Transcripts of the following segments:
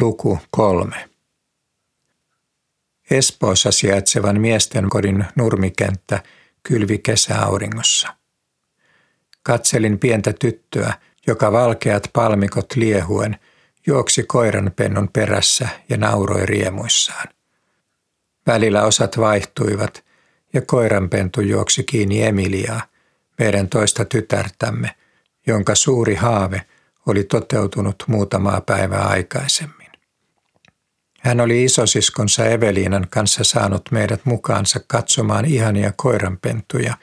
Luku kolme. Espoossa sijaitsevan miesten kodin nurmikenttä kylvi kesäauringossa. Katselin pientä tyttöä, joka valkeat palmikot liehuen juoksi koiranpennun perässä ja nauroi riemuissaan. Välillä osat vaihtuivat ja koiranpentu juoksi kiinni Emiliaa, meidän toista tytärtämme, jonka suuri haave oli toteutunut muutamaa päivää aikaisemmin. Hän oli isosiskonsa Eveliinan kanssa saanut meidät mukaansa katsomaan ihania koiranpentuja,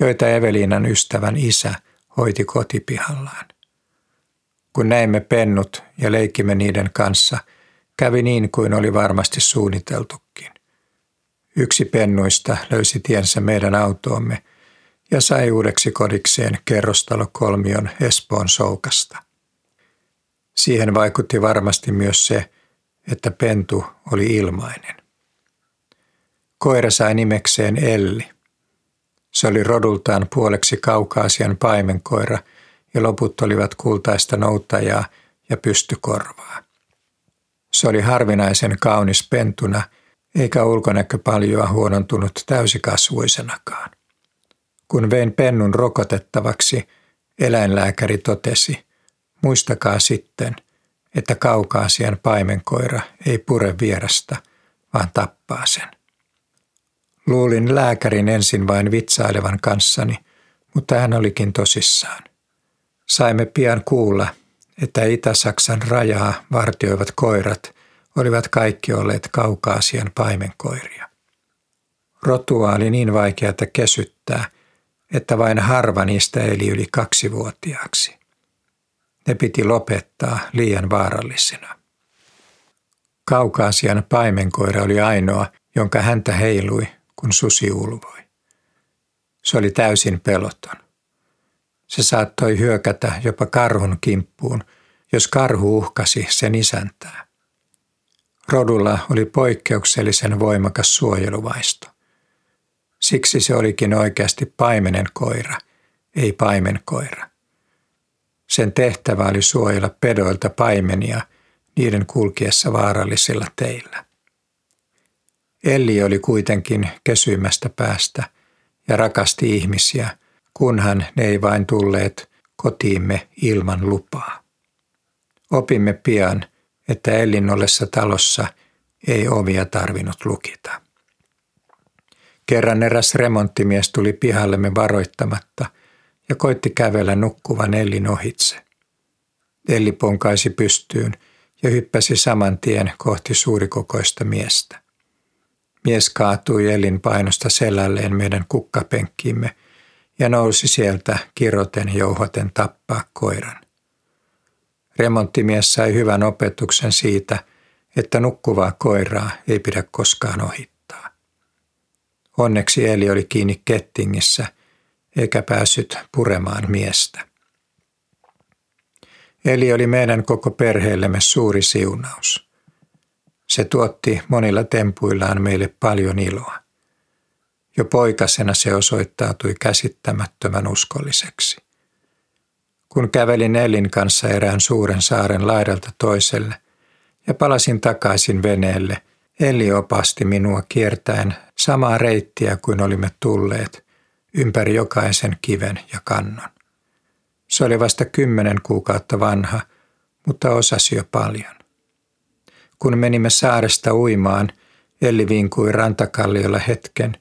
joita Eveliinan ystävän isä hoiti kotipihallaan. Kun näimme pennut ja leikimme niiden kanssa, kävi niin kuin oli varmasti suunniteltukin. Yksi pennuista löysi tiensä meidän autoomme ja sai uudeksi kodikseen kerrostalokolmion Espoon soukasta. Siihen vaikutti varmasti myös se, että pentu oli ilmainen. Koira sai nimekseen Elli. Se oli rodultaan puoleksi kaukaasian paimenkoira ja loput olivat kultaista noutajaa ja pystykorvaa. Se oli harvinaisen kaunis pentuna, eikä ulkonäkö paljoa huonontunut täysikasvuisenakaan. Kun vein pennun rokotettavaksi, eläinlääkäri totesi, muistakaa sitten, että kaukaasian paimenkoira ei pure vierasta, vaan tappaa sen. Luulin lääkärin ensin vain vitsailevan kanssani, mutta hän olikin tosissaan. Saimme pian kuulla, että Itä-Saksan rajaa vartioivat koirat olivat kaikki olleet kaukaasian paimenkoiria. Rotua oli niin vaikeata kesyttää, että vain harva niistä eli yli kaksivuotiaaksi. Ne piti lopettaa liian vaarallisina. Kaukaasian paimenkoira oli ainoa, jonka häntä heilui, kun susi ulvoi. Se oli täysin peloton. Se saattoi hyökätä jopa karhun kimppuun, jos karhu uhkasi sen isäntää. Rodulla oli poikkeuksellisen voimakas suojeluvaisto. Siksi se olikin oikeasti paimenen koira, ei paimenkoira. Sen tehtävä oli suojella pedoilta paimenia niiden kulkiessa vaarallisilla teillä. Elli oli kuitenkin kesymästä päästä ja rakasti ihmisiä, kunhan ne ei vain tulleet kotiimme ilman lupaa. Opimme pian, että Ellin ollessa talossa ei ovia tarvinnut lukita. Kerran eräs remonttimies tuli pihallemme varoittamatta ja koitti kävellä nukkuvan Ellin ohitse. Elli ponkaisi pystyyn ja hyppäsi saman tien kohti suurikokoista miestä. Mies kaatui Ellin painosta selälleen meidän kukkapenkkiimme ja nousi sieltä kiroten jouhoten tappaa koiran. Remonttimies sai hyvän opetuksen siitä, että nukkuvaa koiraa ei pidä koskaan ohittaa. Onneksi Eli oli kiinni kettingissä eikä päässyt puremaan miestä. Eli oli meidän koko perheellemme suuri siunaus. Se tuotti monilla tempuillaan meille paljon iloa. Jo poikasena se osoittautui käsittämättömän uskolliseksi. Kun kävelin Elin kanssa erään suuren saaren laidalta toiselle ja palasin takaisin veneelle, Eli opasti minua kiertäen samaa reittiä kuin olimme tulleet, ympäri jokaisen kiven ja kannon. Se oli vasta kymmenen kuukautta vanha, mutta osasi jo paljon. Kun menimme saaresta uimaan, Elli vinkui rantakalliolla hetken,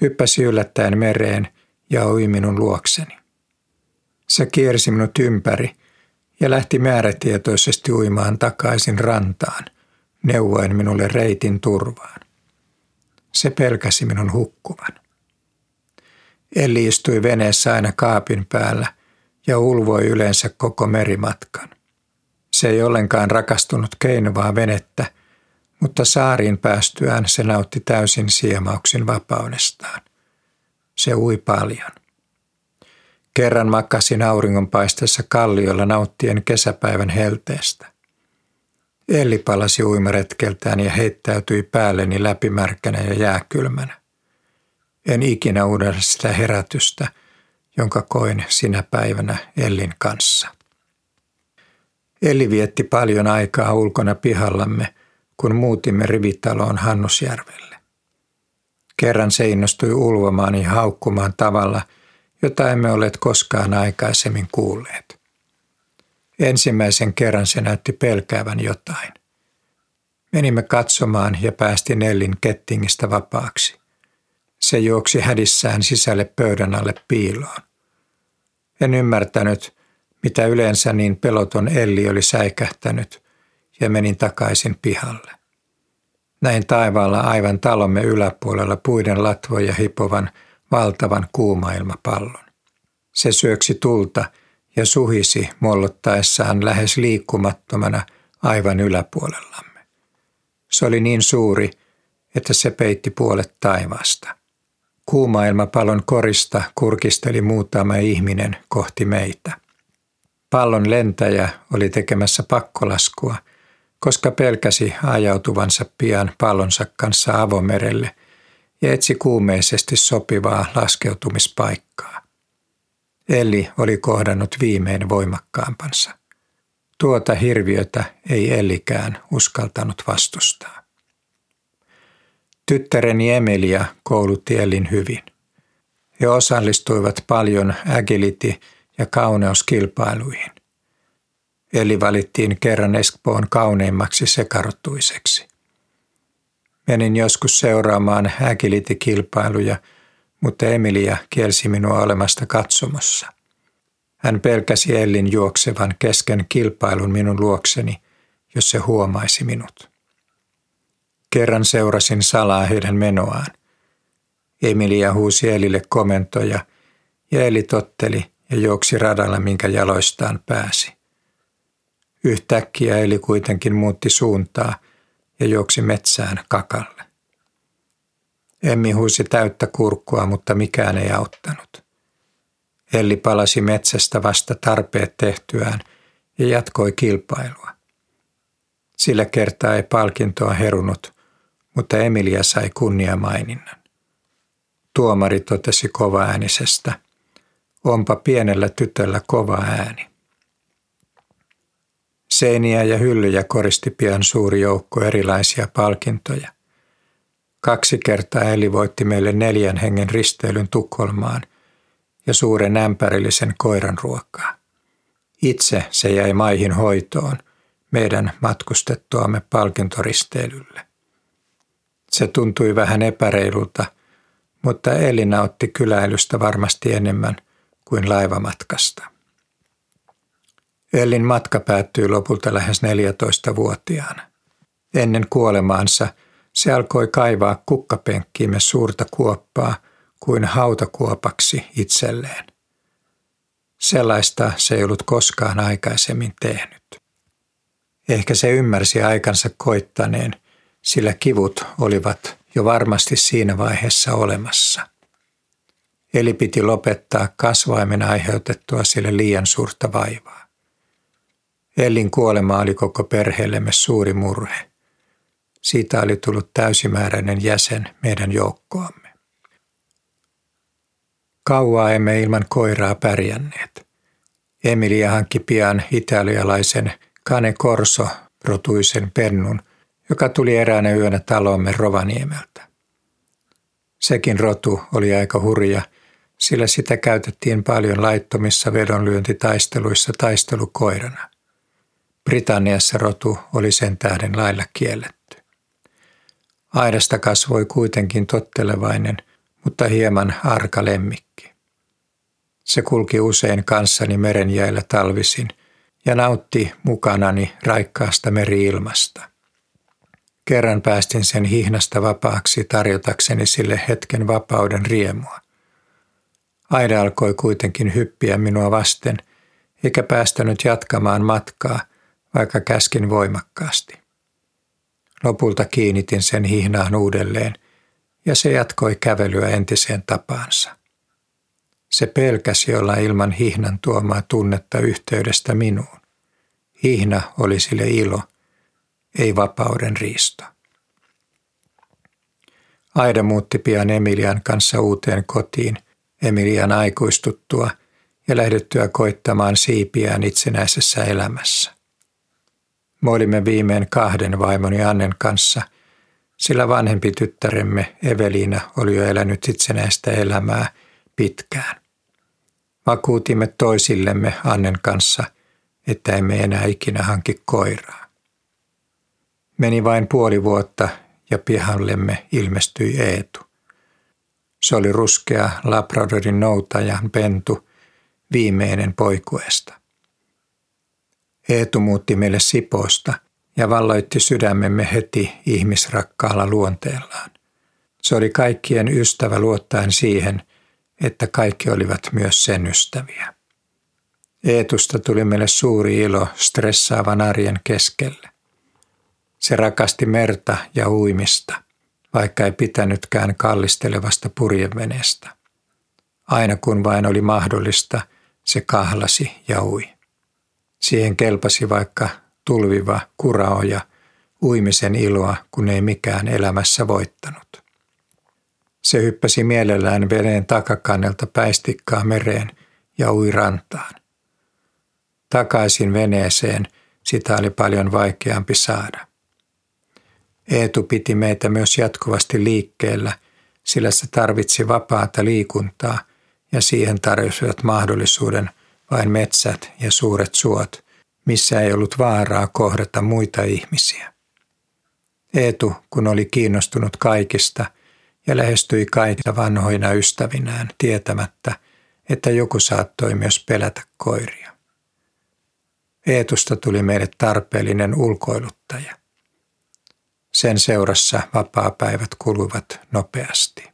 hyppäsi yllättäen mereen ja ui minun luokseni. Se kiersi minut ympäri ja lähti määrätietoisesti uimaan takaisin rantaan, neuvoen minulle reitin turvaan. Se pelkäsi minun hukkuvan. Elli istui veneessä aina kaapin päällä ja ulvoi yleensä koko merimatkan. Se ei ollenkaan rakastunut keinovaa venettä, mutta saariin päästyään se nautti täysin siemauksin vapaudestaan. Se ui paljon. Kerran makasin auringonpaisteessa kalliolla nauttien kesäpäivän helteestä. Elli palasi uimaretkeltään ja heittäytyi päälleni läpimärkänä ja jääkylmänä. En ikinä uudella sitä herätystä, jonka koin sinä päivänä Ellin kanssa. Eli vietti paljon aikaa ulkona pihallamme, kun muutimme rivitaloon Hannusjärvelle. Kerran se innostui ulvomaan ja haukkumaan tavalla, jota emme olleet koskaan aikaisemmin kuulleet. Ensimmäisen kerran se näytti pelkäävän jotain. Menimme katsomaan ja päästi Nellin kettingistä vapaaksi. Se juoksi hädissään sisälle pöydän alle piiloon. En ymmärtänyt, mitä yleensä niin peloton Elli oli säikähtänyt, ja menin takaisin pihalle. Näin taivaalla aivan talomme yläpuolella puiden latvoja hipovan valtavan kuumailmapallon. Se syöksi tulta ja suhisi mollottaessaan lähes liikkumattomana aivan yläpuolellamme. Se oli niin suuri, että se peitti puolet taivaasta. Kuuma ilmapallon korista kurkisteli muutama ihminen kohti meitä. Pallon lentäjä oli tekemässä pakkolaskua, koska pelkäsi ajautuvansa pian pallonsa kanssa avomerelle ja etsi kuumeisesti sopivaa laskeutumispaikkaa. Elli oli kohdannut viimein voimakkaampansa. Tuota hirviötä ei Ellikään uskaltanut vastustaa. Tyttäreni Emilia koulutti Ellin hyvin. He osallistuivat paljon agility- ja kauneuskilpailuihin. Eli valittiin kerran Espoon kauneimmaksi sekarottuiseksi. Menin joskus seuraamaan agility-kilpailuja, mutta Emilia kielsi minua olemasta katsomossa. Hän pelkäsi Ellin juoksevan kesken kilpailun minun luokseni, jos se huomaisi minut. Kerran seurasin salaa heidän menoaan. Emilia huusi Elille komentoja ja Eli totteli ja juoksi radalla, minkä jaloistaan pääsi. Yhtäkkiä Eli kuitenkin muutti suuntaa ja juoksi metsään kakalle. Emmi huusi täyttä kurkkua, mutta mikään ei auttanut. Elli palasi metsästä vasta tarpeet tehtyään ja jatkoi kilpailua. Sillä kertaa ei palkintoa herunut, mutta Emilia sai kunniamaininnan. Tuomari totesi kovaäänisestä, onpa pienellä tytöllä kova ääni. Seiniä ja hyllyjä koristi pian suuri joukko erilaisia palkintoja. Kaksi kertaa Eli voitti meille neljän hengen risteilyn Tukholmaan ja suuren ämpärillisen koiran ruokaa. Itse se jäi maihin hoitoon meidän matkustettuamme palkintoristeilylle. Se tuntui vähän epäreilulta, mutta Eli nautti kyläilystä varmasti enemmän kuin laivamatkasta. Ellin matka päättyi lopulta lähes 14-vuotiaana. Ennen kuolemaansa se alkoi kaivaa kukkapenkkiimme suurta kuoppaa kuin hautakuopaksi itselleen. Sellaista se ei ollut koskaan aikaisemmin tehnyt. Ehkä se ymmärsi aikansa koittaneen – sillä kivut olivat jo varmasti siinä vaiheessa olemassa. Eli piti lopettaa kasvaimen aiheutettua sille liian suurta vaivaa. Ellin kuolema oli koko perheellemme suuri murhe. Siitä oli tullut täysimääräinen jäsen meidän joukkoamme. Kauaa emme ilman koiraa pärjänneet. Emilia hankki pian italialaisen Cane Corso rotuisen pennun – joka tuli eräänä yönä talomme Rovaniemeltä. Sekin rotu oli aika hurja, sillä sitä käytettiin paljon laittomissa vedonlyöntitaisteluissa taistelukoirana. Britanniassa rotu oli sen tähden lailla kielletty. Aidasta kasvoi kuitenkin tottelevainen, mutta hieman arka lemmikki. Se kulki usein kanssani merenjäillä talvisin ja nautti mukanani raikkaasta meriilmasta. Kerran päästin sen hihnasta vapaaksi tarjotakseni sille hetken vapauden riemua. Aida alkoi kuitenkin hyppiä minua vasten, eikä päästänyt jatkamaan matkaa, vaikka käskin voimakkaasti. Lopulta kiinnitin sen hihnaan uudelleen, ja se jatkoi kävelyä entiseen tapaansa. Se pelkäsi olla ilman hihnan tuomaa tunnetta yhteydestä minuun. Hihna oli sille ilo – ei vapauden riisto. Aida muutti pian Emilian kanssa uuteen kotiin, Emilian aikuistuttua ja lähdettyä koittamaan siipiään itsenäisessä elämässä. Me olimme viimein kahden vaimoni Annen kanssa, sillä vanhempi tyttäremme Eveliina oli jo elänyt itsenäistä elämää pitkään. Vakuutimme toisillemme Annen kanssa, että emme enää ikinä hanki koiraa. Meni vain puoli vuotta ja pihallemme ilmestyi Eetu. Se oli ruskea Labradorin noutajan pentu, viimeinen poikuesta. Eetu muutti meille Siposta ja valloitti sydämemme heti ihmisrakkaalla luonteellaan. Se oli kaikkien ystävä luottaen siihen, että kaikki olivat myös sen ystäviä. Eetusta tuli meille suuri ilo stressaavan arjen keskelle. Se rakasti merta ja uimista, vaikka ei pitänytkään kallistelevasta purjeveneestä. Aina kun vain oli mahdollista, se kahlasi ja ui. Siihen kelpasi vaikka tulviva kuraoja, uimisen iloa, kun ei mikään elämässä voittanut. Se hyppäsi mielellään veneen takakannelta päistikkaa mereen ja ui rantaan. Takaisin veneeseen sitä oli paljon vaikeampi saada. Eetu piti meitä myös jatkuvasti liikkeellä, sillä se tarvitsi vapaata liikuntaa ja siihen tarjosivat mahdollisuuden vain metsät ja suuret suot, missä ei ollut vaaraa kohdata muita ihmisiä. Eetu, kun oli kiinnostunut kaikista ja lähestyi kaikita vanhoina ystävinään tietämättä, että joku saattoi myös pelätä koiria. Eetusta tuli meille tarpeellinen ulkoiluttaja. Sen seurassa vapaapäivät kuluvat nopeasti.